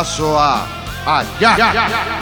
paso a allá.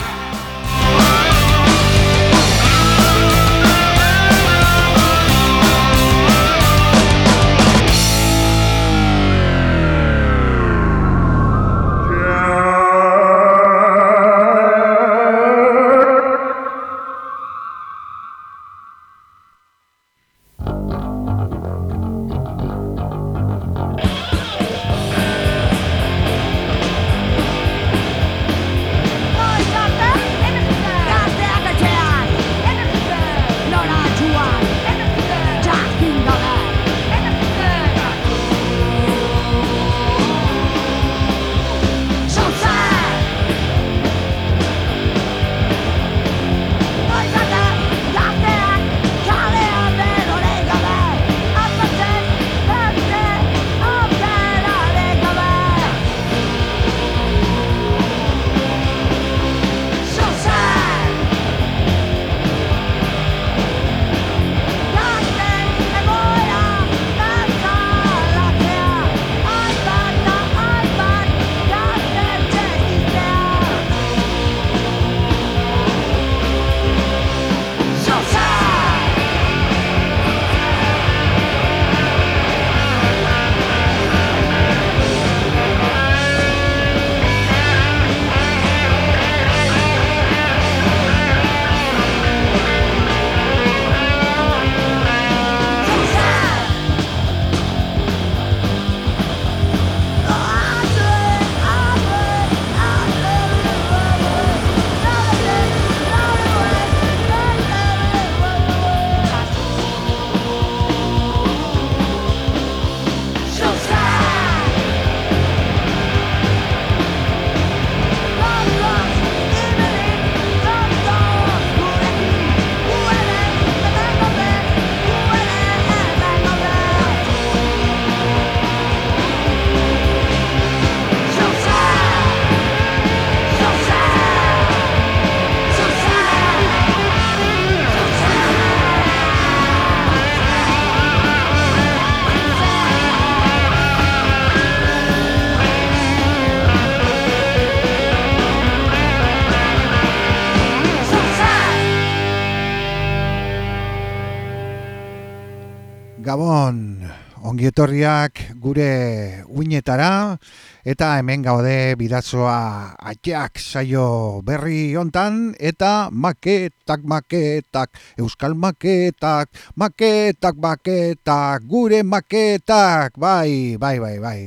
Etorriak gure uinetara eta hemen gaude bidazoa atxeak saio berri hontan eta maketak maketak euskal maketak maketak maketak gure maketak bai bai bai bai.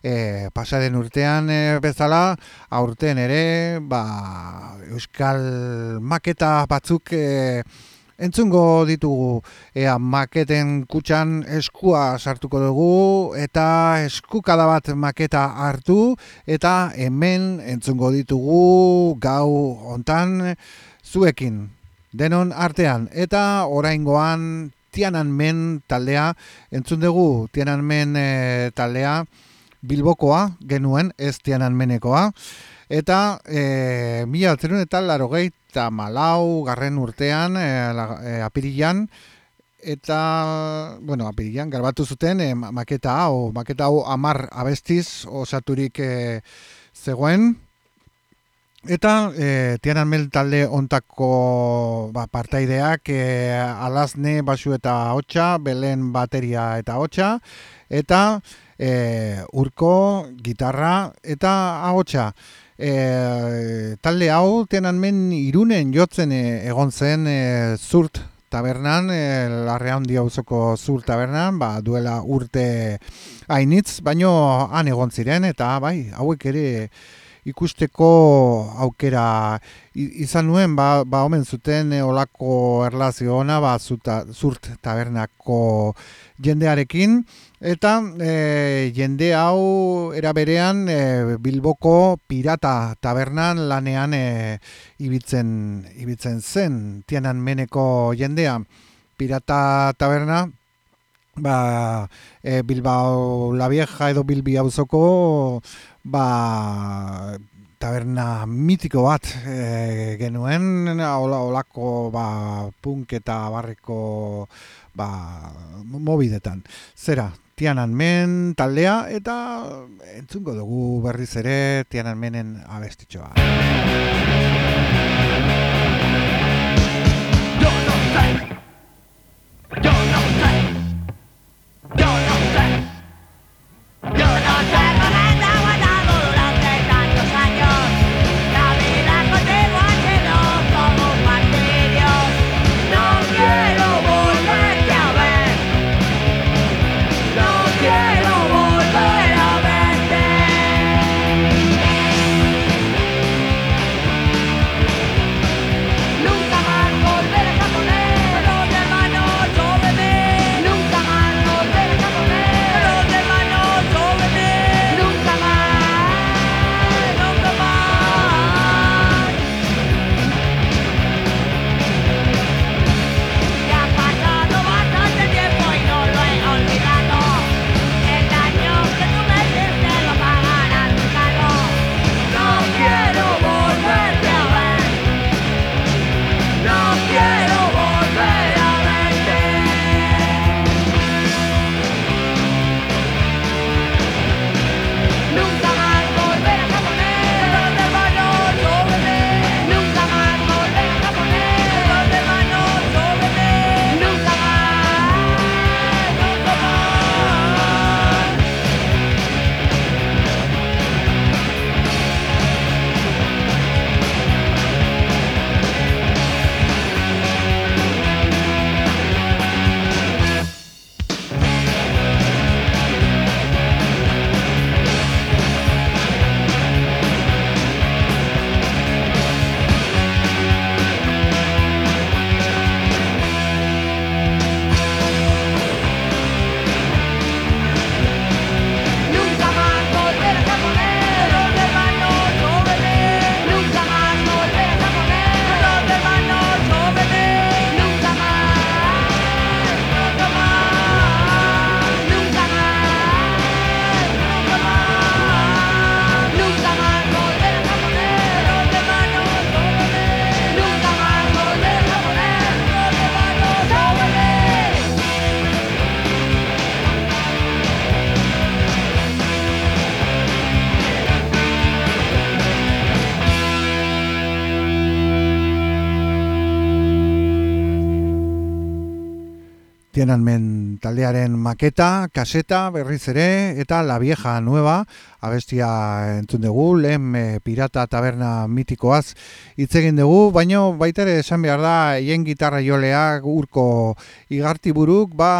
E, pasaren urtean e, bezala aurten ere ba, euskal maketa batzuk e, Entzungo ditugu. Ea maketen kutxan eskua sartuko dugu eta eskukada bat maketa hartu eta hemen entzungo ditugu gau hontan zuekin. Denon artean eta oraingoan tianan men taldea. Entzun dugu tianan men e, taldea. Bilbokoa genuen ez tianan menekoa eta e, mila eta laro eta malau garren urtean e, e, apirilan eta bueno, apirilan garbatu zuten e, maketa hau, maketa hau amar abestiz osaturik e, zegoen. Eta e, tianan mel talde ontako ba, partaideak e, alazne basu eta hotxa, belen bateria eta hotxa eta e, urko, gitarra eta ahotsa e, talde hau tenan men irunen jotzen e, egon zen e, zurt tabernan, e, larre handi hauzoko zurt tabernan, ba, duela urte hainitz, baino han egon ziren, eta bai, hauek ere ikusteko aukera izan nuen, ba, ba omen zuten e, olako erlazio ona, ba, zurt tabernako jendearekin, Eta e, jende hau era berean e, Bilboko pirata tabernan lanean e, ibitzen, ibitzen zen tianan meneko jendea pirata taberna ba, e, Bilbao la vieja edo Bilbi auzoko ba, taberna mitiko bat e, genuen, hola, olako ba, punk eta barriko ba, mobidetan. Zera, Tianan Men taldea eta entzungo dugu berriz ere Tianan Menen abestitxoa. Tiananmen taldearen maketa, kaseta, berriz ere, eta La Vieja Nueva, abestia entzun dugu, lehen eh, pirata taberna mitikoaz hitz egin dugu, baino baita ere esan behar da, hien gitarra joleak urko igartiburuk, ba,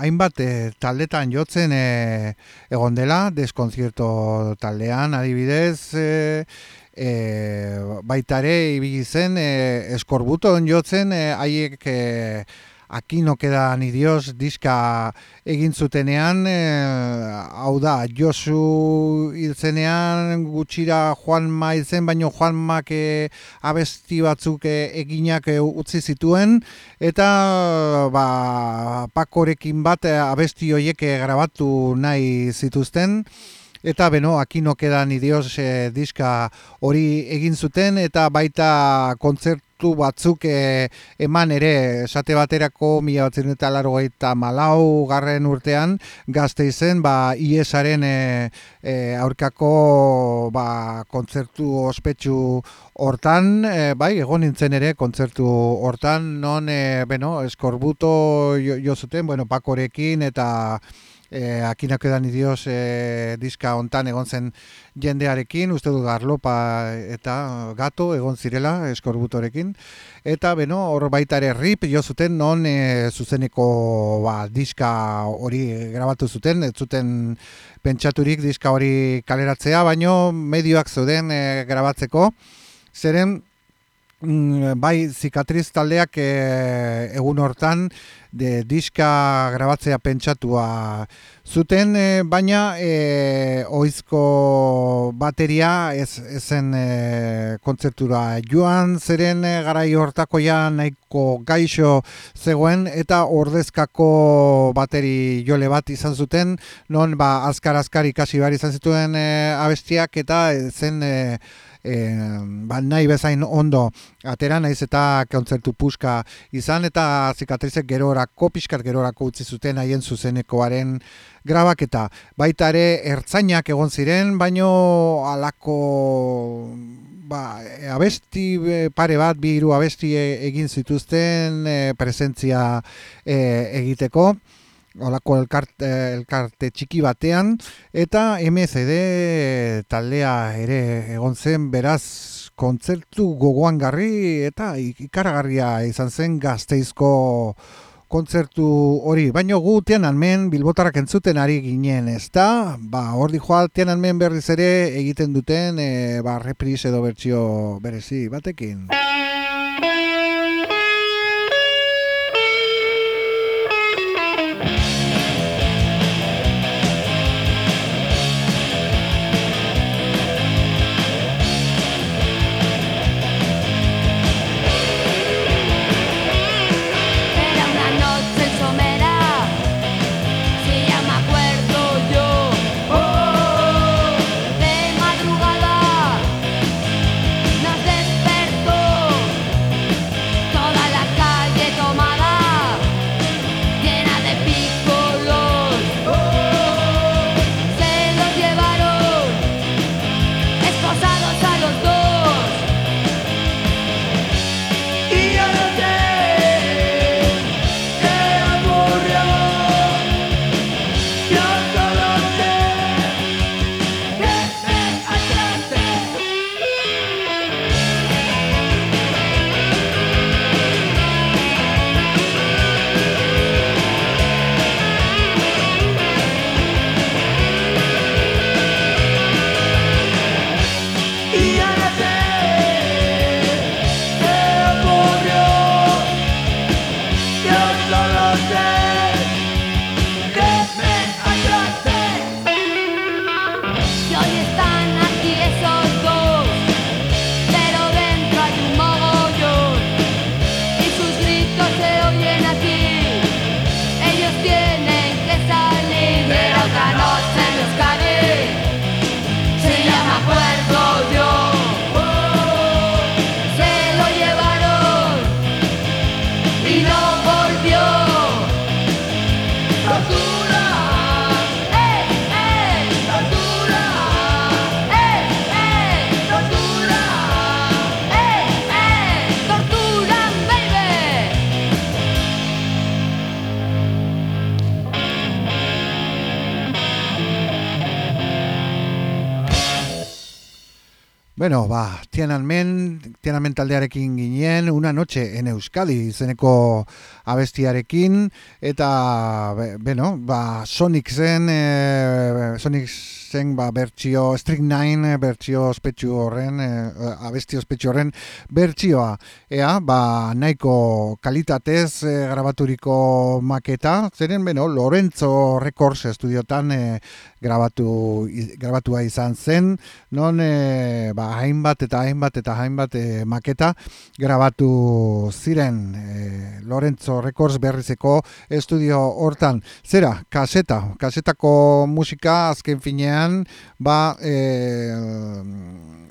hainbat eh, taldetan jotzen eh, egon dela, deskonzierto taldean, adibidez, e, baita ere ibili zen e, eskorbuton jotzen e, haiek e, Aquí no queda ni Dios diska egin zutenean, e, hau da, Josu hiltzenean gutxira Juanma hiltzen, baino Juanmak e, abesti batzuk e, eginak e, utzi zituen, eta ba, pakorekin bat abesti hoiek grabatu nahi zituzten, Eta beno, aquí no queda ni Dios e, diska hori egin zuten eta baita kontzertu batzuk e, eman ere esate baterako mila batzen eta largoita malau garren urtean gazte izen ba, IESaren e, e, aurkako ba, kontzertu ospetsu hortan, e, bai, egon nintzen ere kontzertu hortan, non, e, beno, eskorbuto jo, jo zuten, bueno, pakorekin eta e, akinak edan idioz e, diska hontan egon zen jendearekin, uste dut garlopa eta gato egon zirela eskorbutorekin, eta beno, hor baita ere rip jo zuten non e, zuzeneko ba, diska hori grabatu zuten, ez zuten pentsaturik diska hori kaleratzea, baino medioak zeuden e, grabatzeko, zeren bai zikatriz taldeak e, egun hortan de diska grabatzea pentsatua zuten, e, baina e, oizko bateria ez, ezen e, kontzertura joan, zeren e, garai hortakoia nahiko gaixo zegoen, eta ordezkako bateri jole bat izan zuten, non ba, azkar-azkar ikasi behar izan zituen e, abestiak, eta zen... E, e, ba, nahi bezain ondo atera naiz eta kontzertu puska izan eta zikatrizek gerorako, pixkat gerorako utzi zuten haien zuzenekoaren grabaketa. Baita ere ertzainak egon ziren, baino alako ba, abesti pare bat, bi hiru abesti e, egin zituzten e, presentzia e, egiteko olako elkarte, elkarte txiki batean, eta MCD taldea ere egon zen, beraz, kontzertu gogoan garri eta ikaragarria izan zen gazteizko kontzertu hori. Baina gu tianan men, bilbotarak entzuten ari ginen, ez da? Ba, hor di joa tianan men berriz ere egiten duten, e, ba, repris edo bertsio berezi batekin. Bueno, ba, Tiananmen, Tiananmen taldearekin ginen, una noche en Euskadi izeneko abestiarekin, eta, be, beno, ba, Sonic zen, e, Sonic zen, ba, bertxio, Strict Nine, bertxio ospetsu horren, e, abesti ospetsu horren, bertxioa, ea, ba, nahiko kalitatez e, grabaturiko maketa, zeren, beno, Lorenzo Records estudiotan e, grabatu, grabatua izan zen, non e, ba, hainbat eta hainbat eta hainbat e, maketa grabatu ziren e, Lorenzo Records berrizeko estudio hortan. Zera, kaseta, kasetako musika azken finean, ba, e,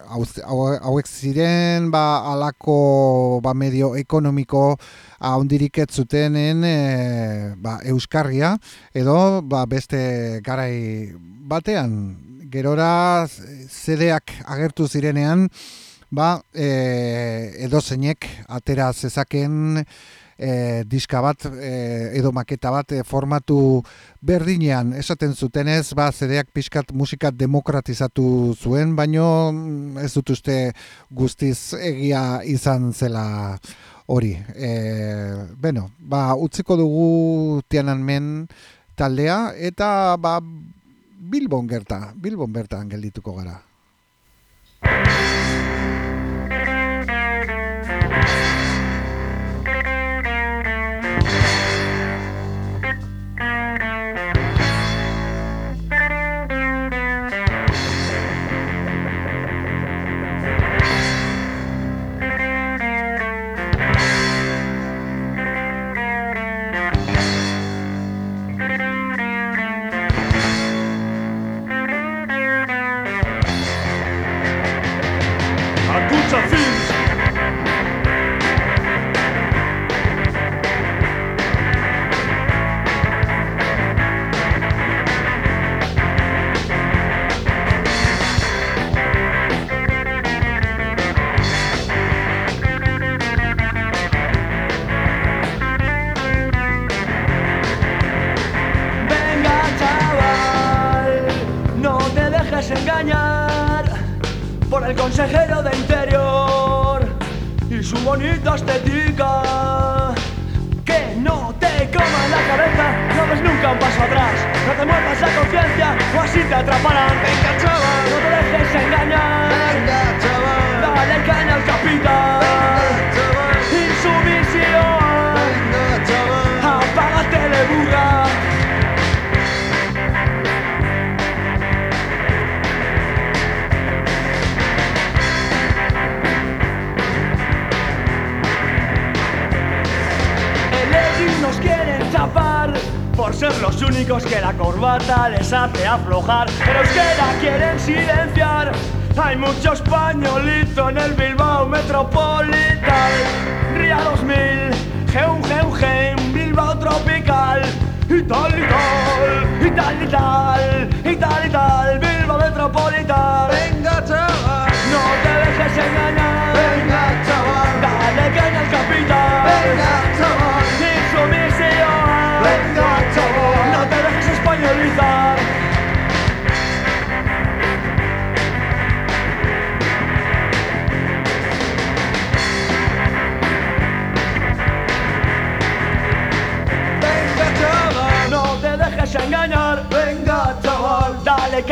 hauek ziren ba alako ba medio ekonomiko handirik ez zutenen e, ba, euskarria edo ba, beste garai batean. Gerora zedeak agertu zirenean ba e, edo zeinek atera zezaken e, diska bat e, edo maketa bat e, formatu berdinean. Esaten zutenez ba zedeak pixkat musika demokratizatu zuen baino mm, ez dut uste guztiz egia izan zela hori e, beno, ba utziko dugu Tiananmen taldea eta ba Bilbon gerta, Bilbon bertan geldituko gara.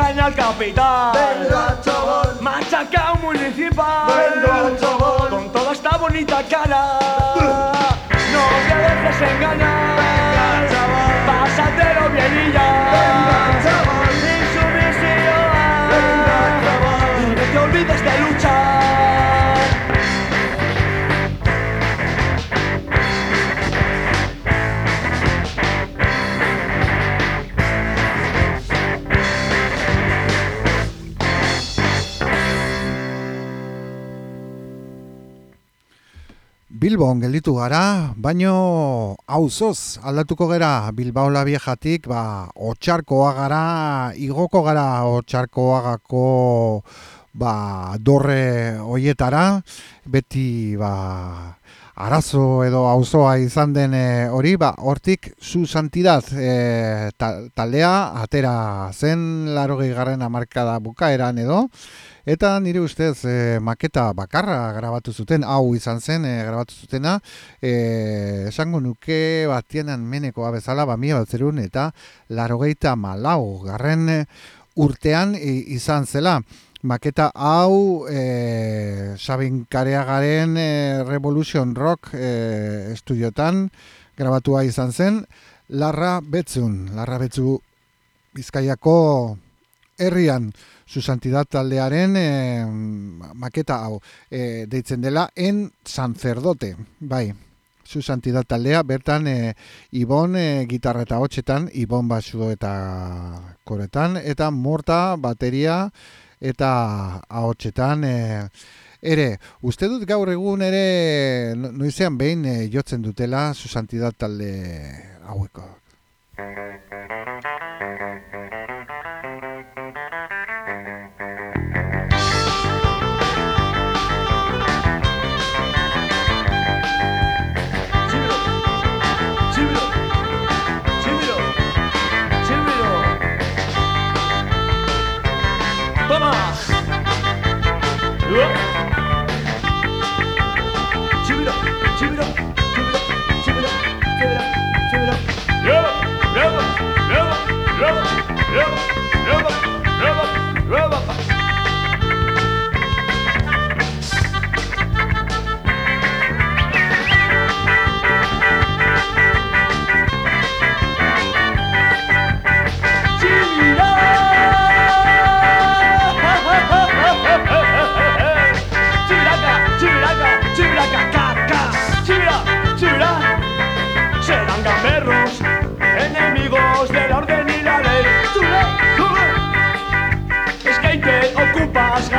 Dale caña al capitán. Venga, chaval, machaca un municipal. Venga, chaval, con toda esta bonita cara. No te dejes engañar. Venga, chaval, pásatelo bien y ya. Venga, chaval, insumisión. Venga, chaval, y no te olvides de Bilbon gelditu gara, baino auzoz aldatuko gera Bilbao la viejatik, ba, otxarkoa gara, igoko gara otxarkoagako ba, dorre hoietara, beti ba, arazo edo auzoa izan den eh, hori, ba, hortik zu santidad e, taldea atera zen laro garren amarkada bukaeran edo, Eta nire ustez e, maketa bakarra grabatu zuten, hau izan zen e, grabatu zutena, e, esango nuke batienan menekoa bezala, ba mila bat zerun, eta larogeita malau garren urtean izan zela. Maketa hau e, Sabin Kareagaren e, Revolution Rock e, estudiotan grabatua izan zen, Larra Betzun, Larra Betzu Bizkaiako herrian, su santidad taldearen e, maketa hau e, deitzen dela en sacerdote, bai. Su santidad taldea, bertan e, Ibon e, gitarra eta hotxetan, Ibon basu eta koretan, eta morta, bateria eta ahotsetan e, ere, uste dut gaur egun ere noizean behin e, jotzen dutela su santidad talde haueko.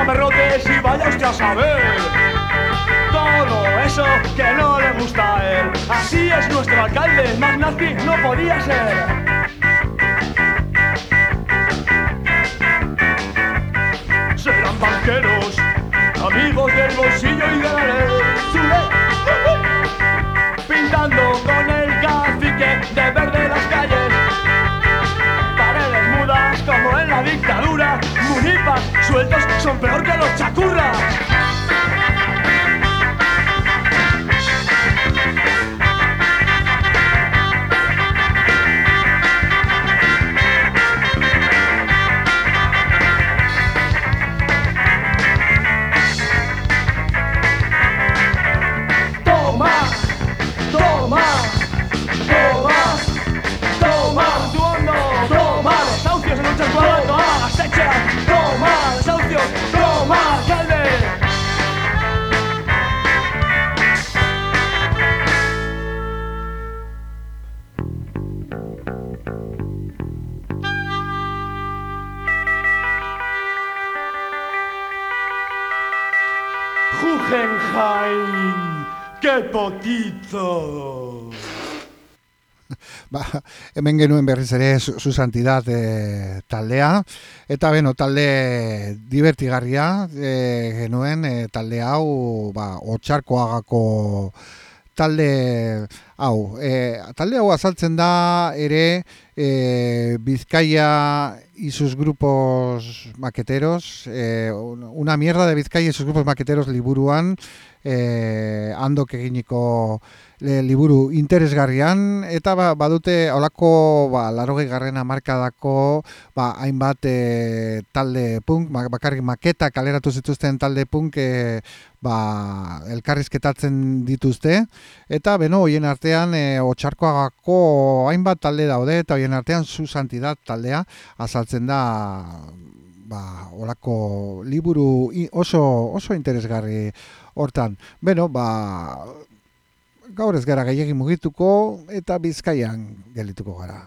Más gamerrotes y vaya usted a saber. Todo eso que no le gusta a él. Así es nuestro alcalde, más nazi no podía ser. Serán banqueros, amigos del bolsillo y de la ley. Son peor que los chacurras. Ba, hemen genuen berriz ere su, su santidad e, taldea. Eta beno talde divertigarria e, genuen e, talde hau ba, otxarkoagako talde hau. E, talde hau azaltzen da ere e, Bizkaia y sus grupos maqueteros e, una mierda de Bizkaia y sus grupos maqueteros liburuan e, andok eginiko le, liburu interesgarrian eta ba, badute holako ba, larogei garrena markadako ba, hainbat e, talde punk, ba, bakarrik maketa kaleratu zituzten talde punk e, ba, elkarrizketatzen dituzte eta beno hoien artean e, otxarkoagako hainbat talde daude eta hoien artean su santidad taldea azaltzen da ba, olako liburu oso, oso interesgarri hortan. Beno, ba, gaur ez gara gehiagin mugituko eta bizkaian gelituko gara.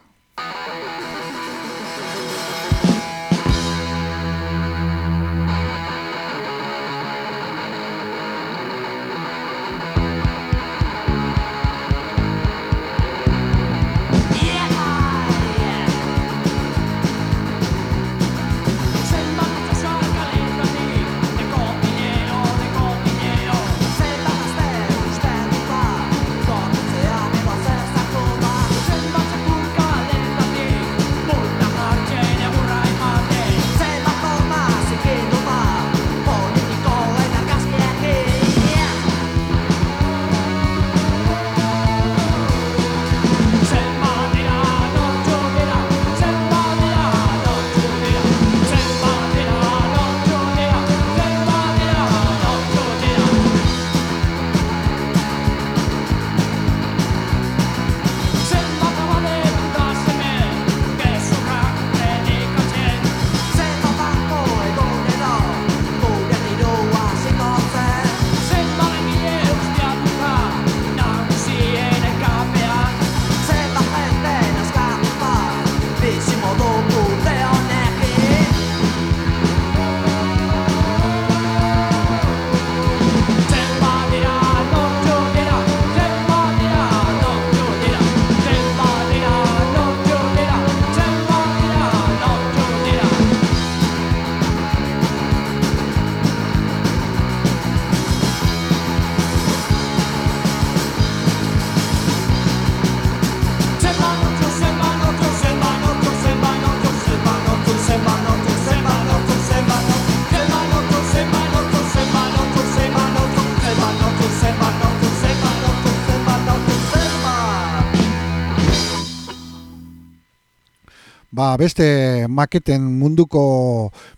Beste maketen munduko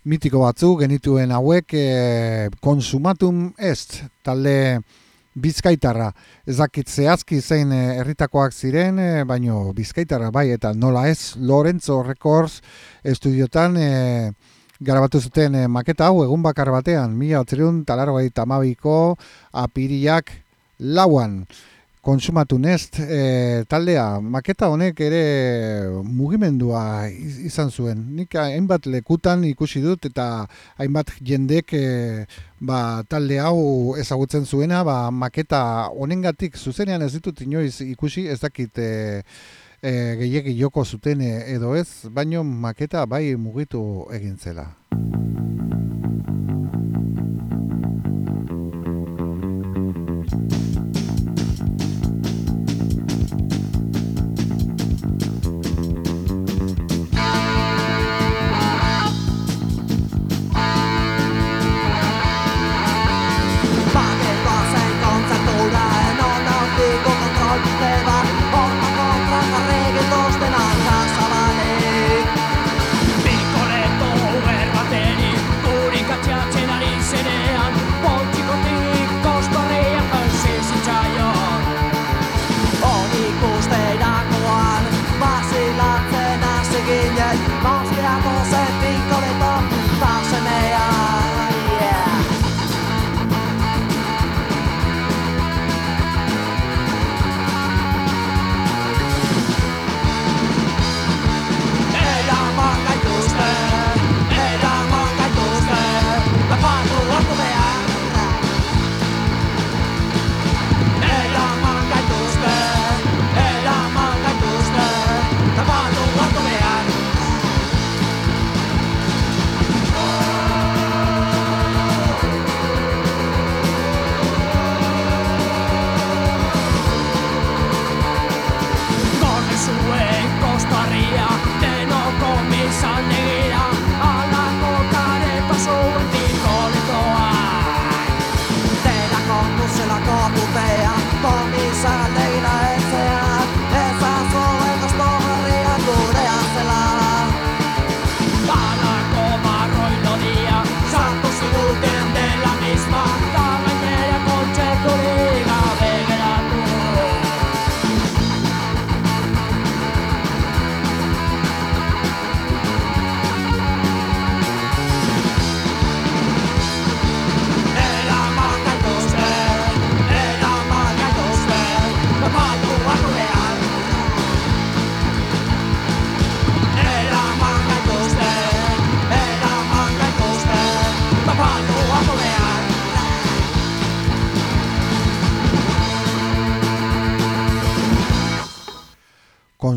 mitiko batzu genituen hauek e, konsumatum est talde bizkaitarra. Ez dakit zehazki zein eh, herritakoak ziren, e, baino bizkaitarra bai eta nola ez Lorenzo Records estudiotan e, garabatu zuten e, maketa hau egun bakar batean, mila talarrogei tamabiko apiriak lauan. Konsumatu Nest e, taldea, maketa honek ere mugimendua iz- izan zuen. Nik hainbat lekutan ikusi dut eta hainbat jendek e, ba, talde hau ezagutzen zuena, ba, maketa honengatik zuzenean ez ditut inoiz ikusi, ez dakit e, e, gehiegi joko zuten edo ez, baino maketa bai mugitu egin zela.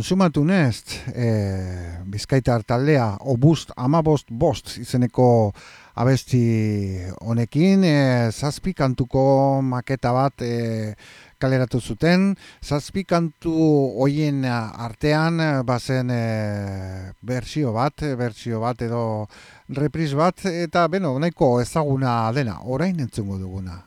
Konsumatu Nest, e, Bizkaitar taldea, Obust amabost bost izeneko abesti honekin, e, zazpi kantuko maketa bat e, kaleratu zuten, zazpi kantu hoien artean bazen e, bertsio bat, e, bertsio bat edo repris bat, eta beno, nahiko ezaguna dena, orain entzungo duguna.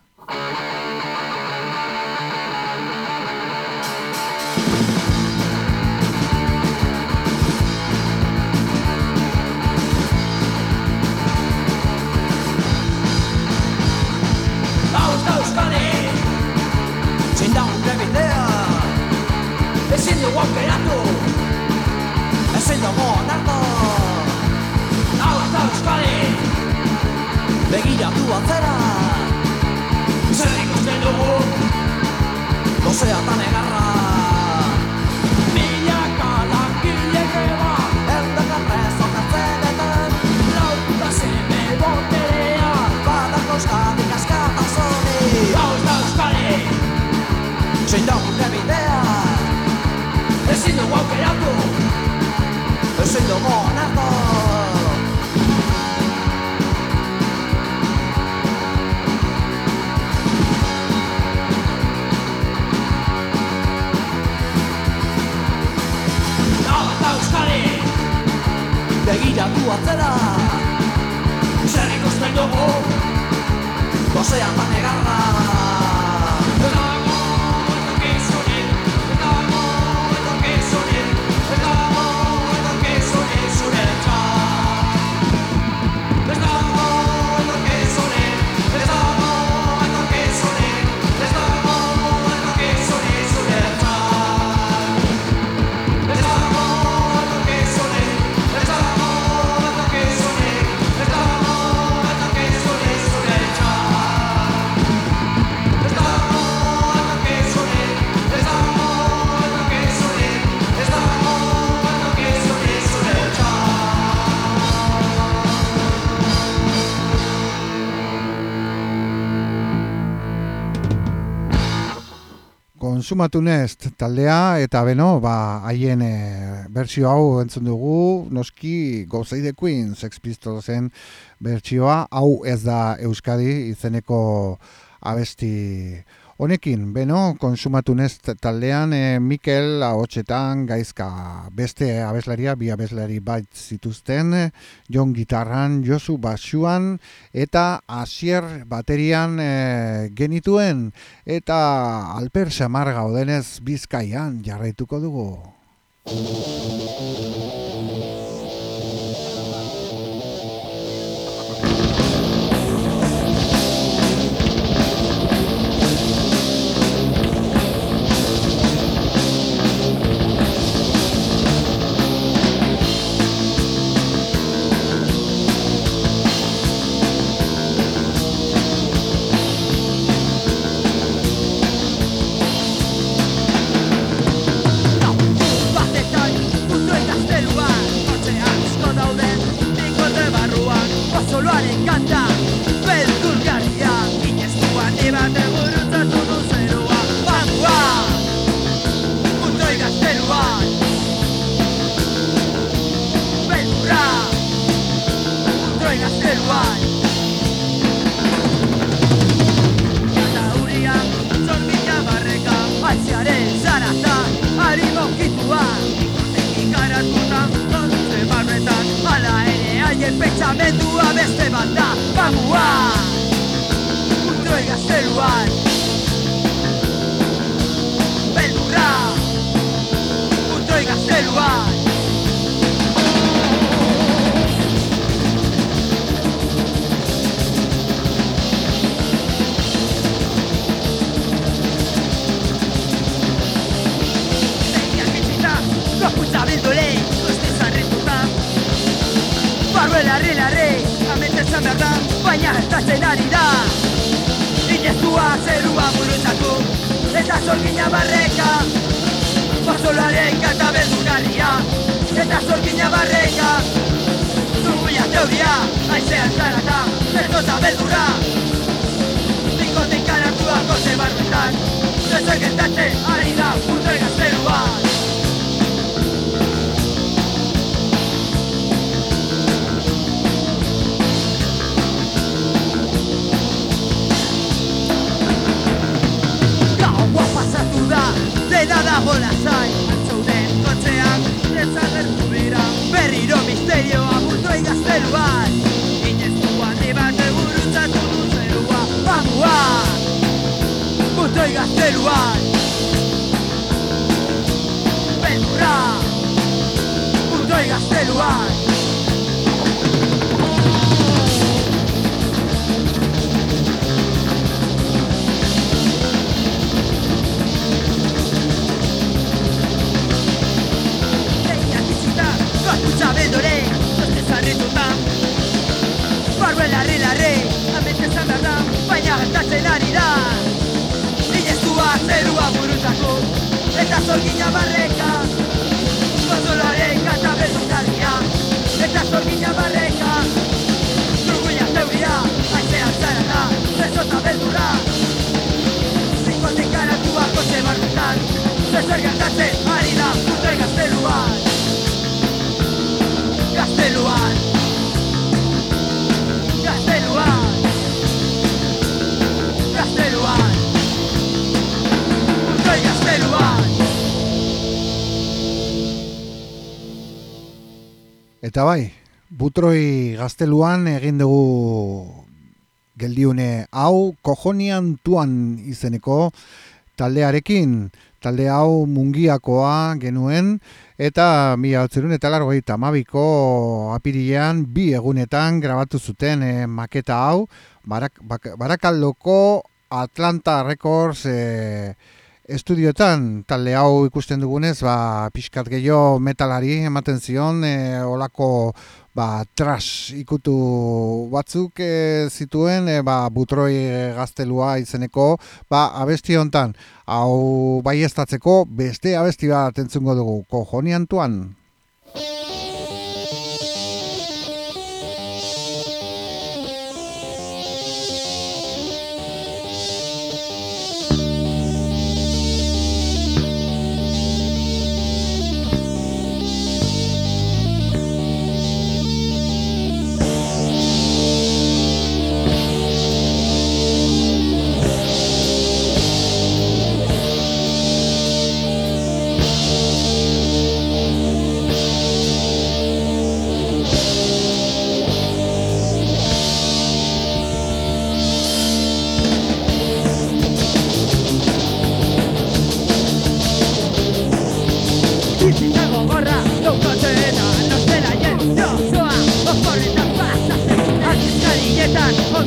Begiratu atzera. Zer ikusten dugu Gozeatan egarra. Milaka langile greba Eundaka preso kartzeletan Lauta seme boterea. Badako Euskadi askatasuni Hau da Euskadi. Zein da gure bidea Ezin dugu aukeratu Ezin dugu onartu Begiratu atzera. Zer ikusten dugu Gozeatan egarra Ez konsumatu nest taldea eta beno, ba, haien e, bertsio hau entzun dugu, noski Gozei the Queen, Sex Pistolsen bertsioa, hau ez da Euskadi izeneko abesti honekin, beno, konsumatu nest taldean e, Mikel ahotsetan gaizka beste abeslaria, bi abeslari bait zituzten, Jon gitarran, Josu basuan eta Asier baterian e, genituen eta Alper Samar gaudenez Bizkaian jarraituko dugu. Pentsamendua beste bat da Bamua Putroi gazteluan Beldurra Putroi gazteluan teoria, aizean zarata, zertota beldurra. Bikotik karatua goze barruetan Zer gertatzen ari da puto gazteluan Gaua pasatu da, dena dago lasai Antzauden burtoi gazteluan. Beldurra, burtoi gazteluan. Zeinak itxita, gorputza beldore, zoste zarrituta Barrue larri larri, ametzen behar da, zerua burutzako, eta zorgina barreka. Gonzoloaren kanta beldurgarria, eta zorgina barreka. Zurguia zeuria, aizean zarata, zezota beldurra. Zikotek garatua kotxe barrutan, zezer gertatzen Eta bai, butroi gazteluan egin dugu geldiune hau kojonian tuan izeneko taldearekin, talde hau mungiakoa genuen, eta mi hautzerun eta largoita amabiko apirilean bi egunetan grabatu zuten eh, maketa hau, barak, barakaldoko Atlanta Records eh, estudioetan talde hau ikusten dugunez ba pixkat gehiago metalari ematen zion e, olako ba trash ikutu batzuk e, zituen e, ba butroi gaztelua izeneko ba abesti hontan. Hau baiestatzeko beste abesti bat entzungo dugu. Kojoniantuan Ba,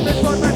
Antes por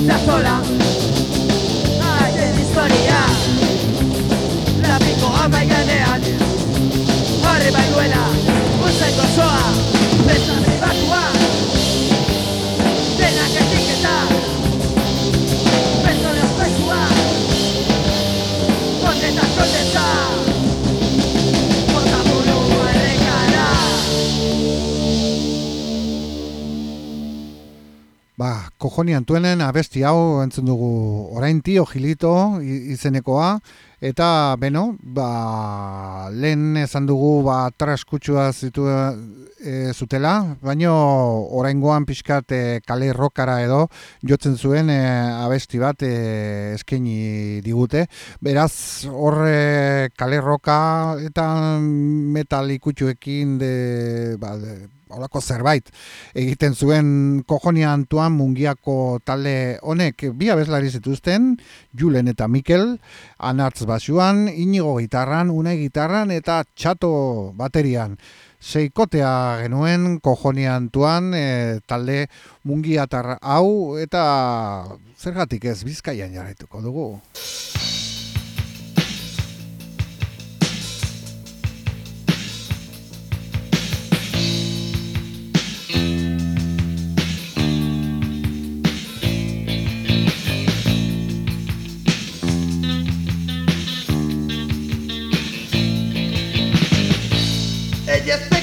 está sola. Kojoni Antuenen abesti hau entzun dugu orain tio gilito izenekoa. Eta beno ba, lehen esan dugu ba, traskutsua zitu e, zutela. Baino oraingoan pixkat e, kale rokara edo jotzen zuen e, abesti bat e, eskaini digute. Beraz hor e, kale roka eta metalikutxuekin de, ba, de, olako zerbait egiten zuen Kojonia Antuan mungiako talde honek bi abeslari zituzten, Julen eta Mikel, anartz basuan, Inigo gitarran, une gitarran eta Txato baterian. Seikotea genuen Kojonia Antuan e, eh, talde mungiatar hau eta zergatik ez Bizkaian jarraituko dugu. yes.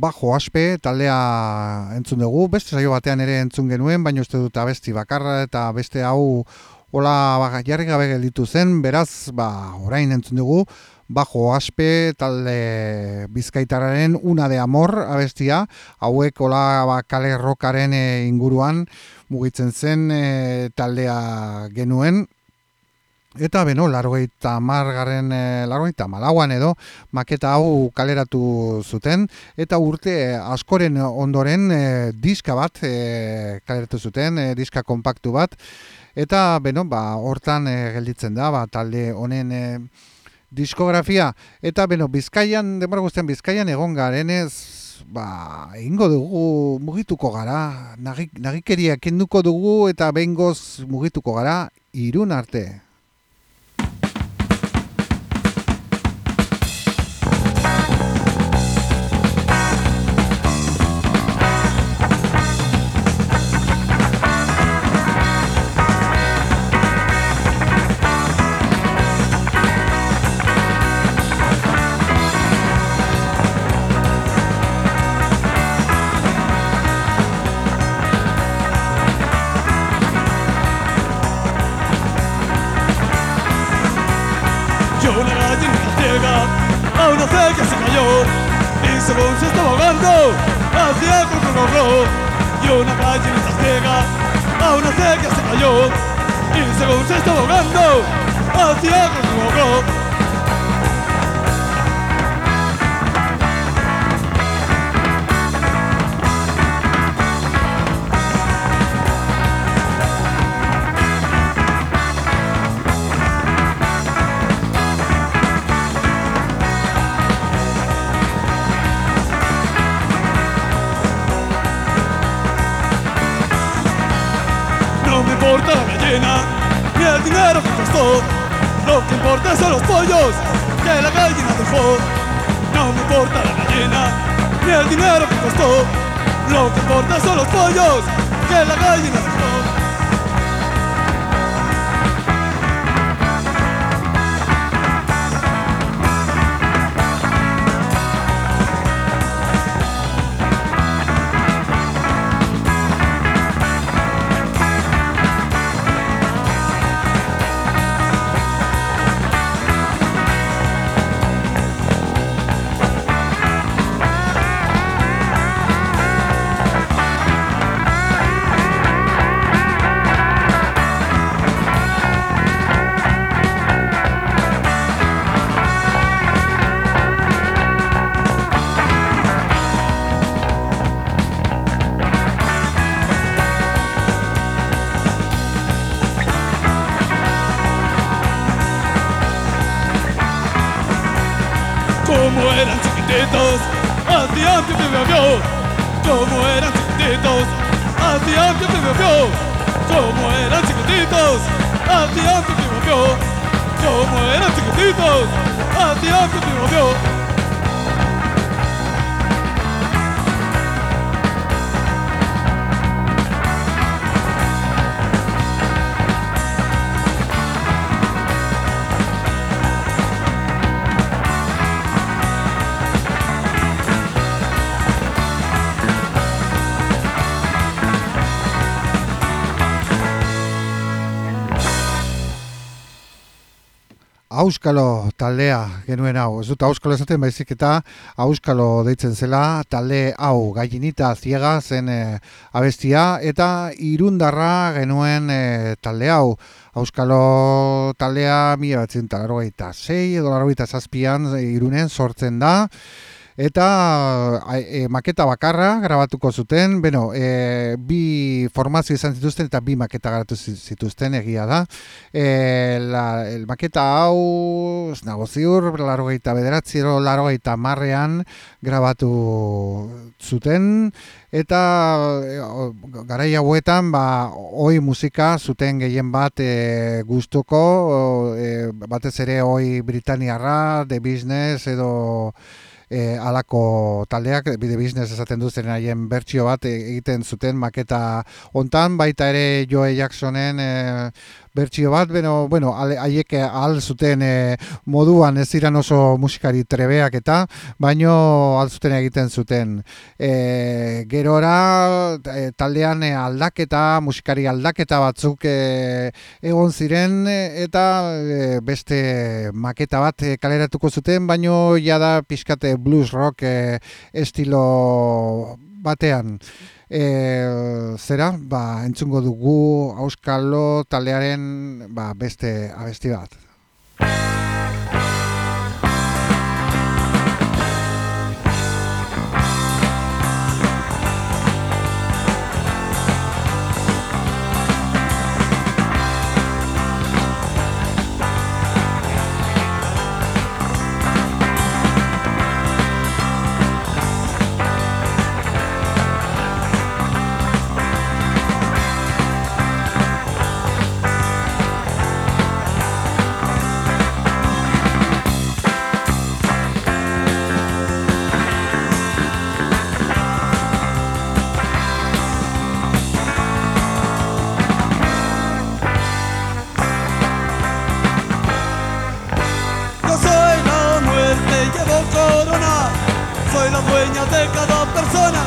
Bajo aspe taldea entzun dugu, beste saio batean ere entzun genuen, baina uste dut abesti bakarra eta beste hau hola ba, jarri gabe gelditu zen, beraz, ba, orain entzun dugu, bajo aspe talde bizkaitararen una de amor abestia, hauek hola ba, kale rokaren eh, inguruan mugitzen zen eh, taldea genuen, Eta beno, largoita margarren, e, largoita malauan edo, maketa hau kaleratu zuten, eta urte eh, askoren ondoren e, diska bat e, kaleratu zuten, e, diska kompaktu bat, eta beno, ba, hortan e, gelditzen da, ba, talde honen e, diskografia, eta beno, bizkaian, demora guztian bizkaian egon garenez, ba, egingo dugu mugituko gara, nagik, nagikeria kenduko dugu eta behingoz mugituko gara, irun arte. rojo, hacia el contorno rojo, y una calle en ciega, a una sequía se cayó, y según se está ahogando, hacia el contorno rojo. Ni el dinero que costó. Lo que importa son los pollos que la gallina dejó. No me importa la gallina, ni el dinero que costó. Lo que importa son los pollos que la gallina dejó. Auskalo taldea genuen hau, ez dut Auskalo esaten baizik eta Auskalo deitzen zela talde hau gaininita ziega zen e, abestia eta irundarra genuen e, talde hau. Auskalo taldea mila batzen talarrogeita zei edo larrogeita zazpian e, irunen sortzen da eta e, maketa bakarra grabatuko zuten, bueno, e, bi formazio izan zituzten eta bi maketa garatu zi- zituzten egia da. E, la, el maketa hau, ez nago ziur, largogeita bederatzi edo largogeita marrean grabatu zuten, eta garai hauetan ba, oi musika zuten gehien bat e, gustuko, e, batez ere oi Britaniarra, The Business edo e, alako taldeak, bide business esaten duzten haien bertsio bat egiten zuten maketa hontan, baita ere Joe Jacksonen e, bertsio bat, beno, bueno, haiek ahal zuten e, moduan ez ziren oso musikari trebeak eta, baino ahal zuten egiten zuten. E, gerora e, taldean e, aldaketa, musikari aldaketa batzuk e, egon ziren eta beste maketa bat kaleratuko zuten, baino jada pixkate blues rock estilo batean. E, zera, ba, entzungo dugu Auskalo taldearen ba, beste abesti bat. Soy la dueña de cada persona.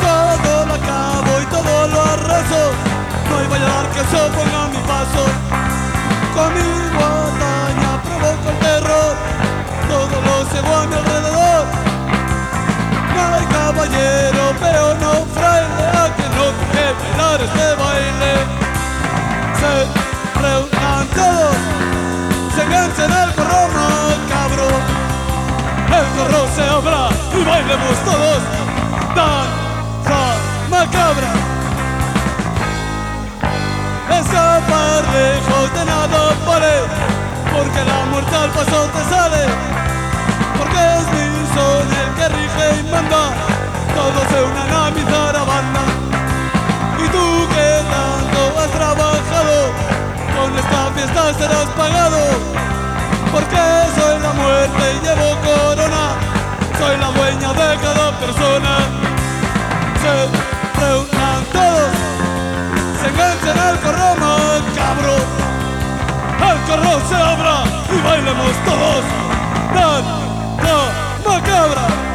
Todo lo acabo y todo lo arraso, no hay bailar que se oponga a mi paso. Con mi guadaña provoco el terror, todo lo cebo a mi alrededor. No hay caballero, pero no fraile, a que no quiere bailar este baile. Se reúnan todos se enganchan al corro macabro. El corro se abra y bailemos todos. Danza macabra. Escapar lejos de nada vale, porque la muerte al paso te sale. Porque es mi son el que rige y manda, todos se unan a mi zarabanda. Y tú que tanto has trabajado, con esta fiesta serás pagado. Porque soy la muerte y llevo corona, soy la dueña de cada persona. Se reúnan todos, se enganchan al corro macabro. El corro se abra y bailemos todos. Danza macabra.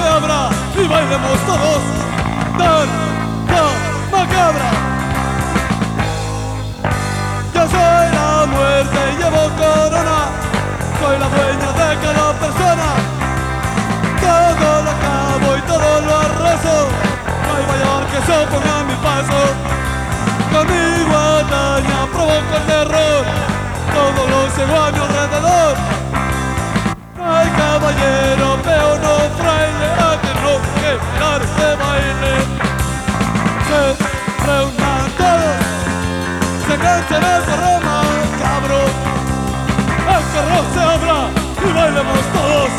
Se abra y bailemos todos, danza macabra. Yo soy la muerte y llevo corona, soy la dueña de cada persona, todo lo acabo y todo lo arraso, no hay mayor que se oponga a mi paso. Con mi guadaña provoco el terror. Todo lo cebo a mi alrededor caballero, pero no fraile A que no que bailar este baile. Se reúnan todos Se enganchan al corro macabro El corro se abra y bailemos todos.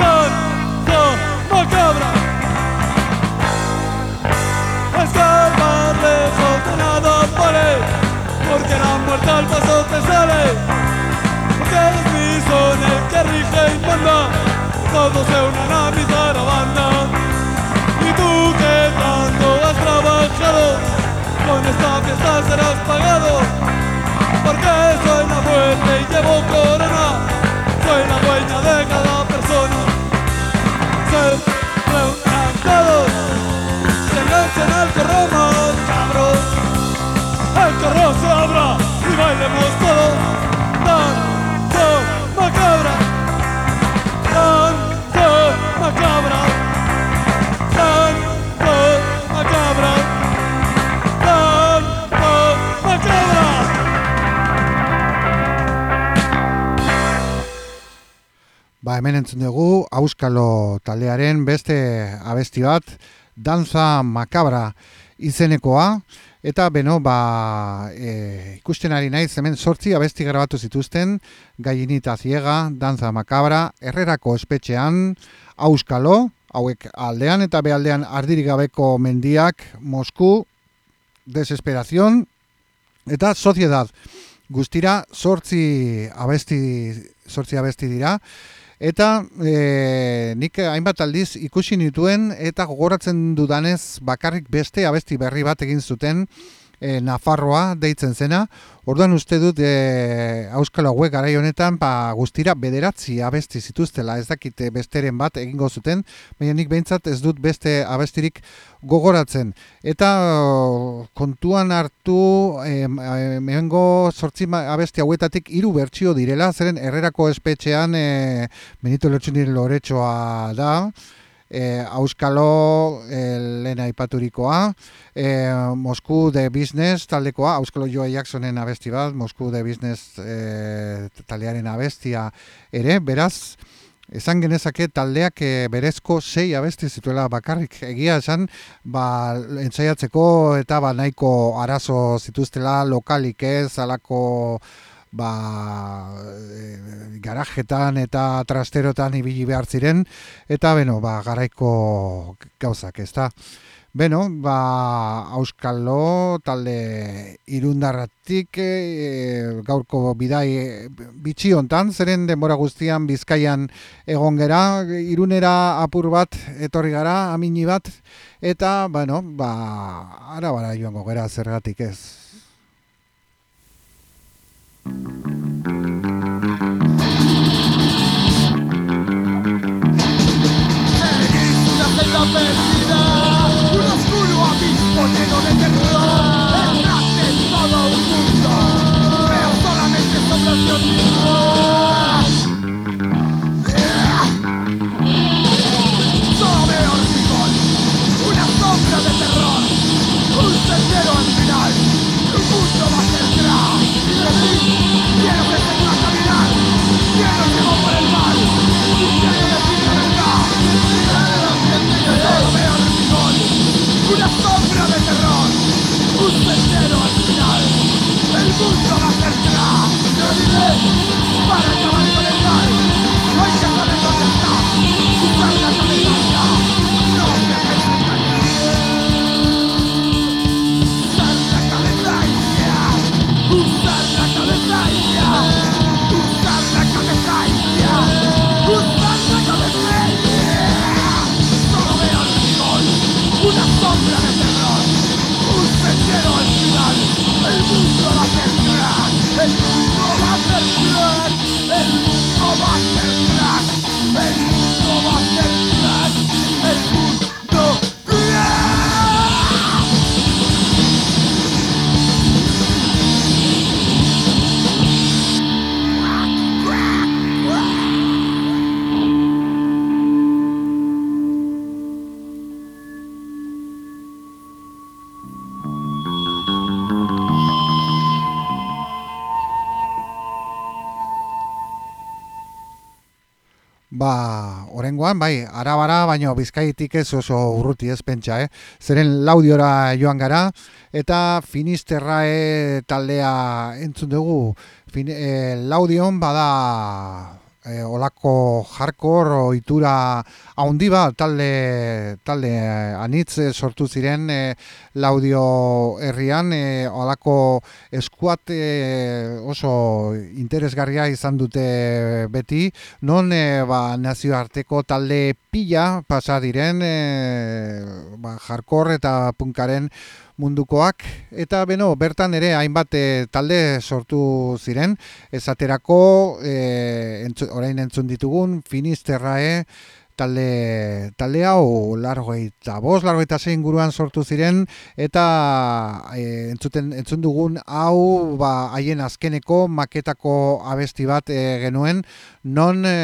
Danza macabra. Escapar lejos de vale Porque la muerte al paso te sale Es mi son que rige y manda Todos se unan a mi zarabanda Y tú que tanto has trabajado Con esta fiesta serás pagado. Porque soy la muerte y llevo corona. Soy la dueña de cada persona. Se reúnan todos se enganchan al corro macabro El corro se abra y bailemos Ba, hemen entzun dugu Auskalo taldearen beste abesti bat, Danza Makabra izenekoa, eta beno, ba, e, ikusten ari naiz, hemen sortzi abesti grabatu zituzten, Gallinita Ziega, Danza Makabra, Herrerako espetxean, Auskalo, hauek aldean eta bealdean ardirik gabeko mendiak, Mosku, Desesperación, eta Sociedad. Guztira, sortzi abesti, sortzi abesti dira, Eta e, nik hainbat aldiz ikusi nituen eta gogoratzen dudanez bakarrik beste abesti berri bat egin zuten e, Nafarroa deitzen zena. Orduan uste dut e, Euskal hauek garai honetan ba, guztira bederatzi abesti zituztela ez dakite besteren bat egingo zuten, baina nik behintzat ez dut beste abestirik gogoratzen. Eta o, kontuan hartu e, mehengo sortzi abesti hauetatik hiru bertsio direla, zeren herrerako espetxean e, Benito Lotxunir Loretxoa da, e, Auskalo e, lehen aipaturikoa, e, Mosku de Business taldekoa, Auskalo Joa Jacksonen abesti bat, Mosku de Business e, taldearen abestia ere, beraz, Esan genezake taldeak e, berezko sei abesti zituela bakarrik. Egia esan, ba, entzaiatzeko eta ba, nahiko arazo zituztela lokalik ez, alako ba, e, garajetan eta trasterotan ibili behar ziren, eta beno, ba, garaiko gauzak, ez da. Beno, ba, Auskalo talde irundarratik e, gaurko bidai e, bitxi hontan, zeren denbora guztian bizkaian egon gera, irunera apur bat etorri gara, amini bat, eta, bueno, ba, arabara joango gera zergatik ez. Una perdida, un oscuro abismo lleno de terror. Orengoan, bai, arabara, baino bizkaitik ez oso urruti ez pentsa, eh? Zeren laudiora joan gara, eta finisterrae taldea entzun dugu. Fin, eh, laudion bada eh, olako hardcore ohitura haundi bat talde, talde eh, anitz eh, sortu ziren eh, laudio herrian eh, olako eskuat eh, oso interesgarria izan dute beti, non eh, ba, nazioarteko talde pila pasa diren eh, ba, hardcore eta punkaren mundukoak. Eta beno bertan ere hainbat eh, talde sortu ziren. Esaterako eh, entzu, orain entzun ditugun Finisterrae talde, talde hau largoita bost, largoita zein guruan sortu ziren. Eta e, entzuten, entzun dugun hau ba, haien azkeneko maketako abesti bat e, genuen. Non e,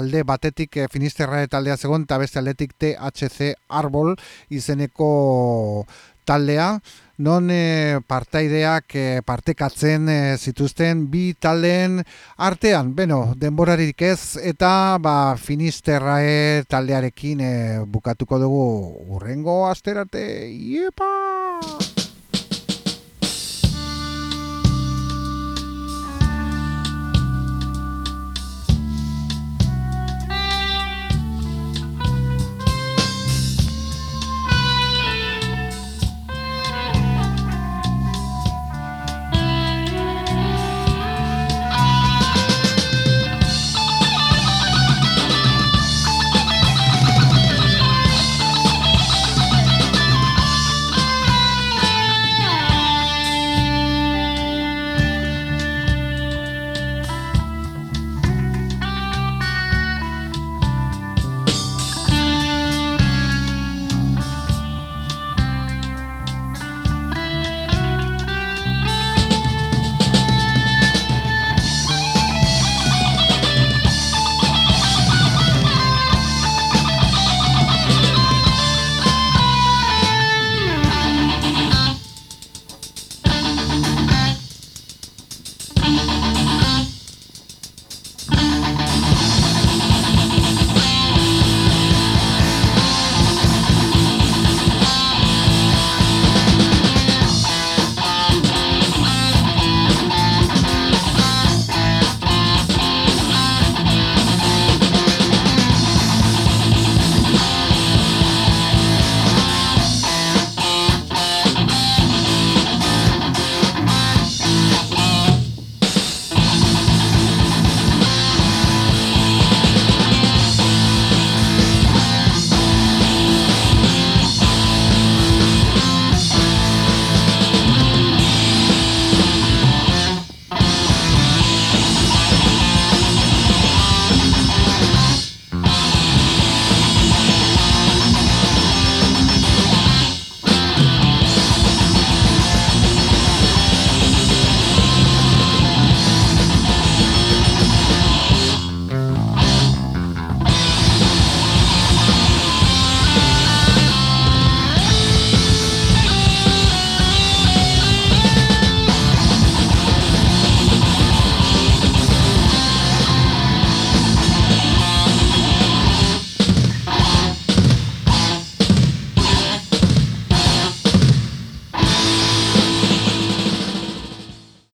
alde batetik e, Finisterrae taldea zegoen eta beste aldetik THC Arbol izeneko taldea non e, partaideak e, partekatzen e, zituzten bi taldeen artean. Beno, denborarik ez eta ba, finisterrae taldearekin e, bukatuko dugu urrengo asterate. Iepa!